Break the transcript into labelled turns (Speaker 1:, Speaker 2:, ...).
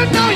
Speaker 1: You're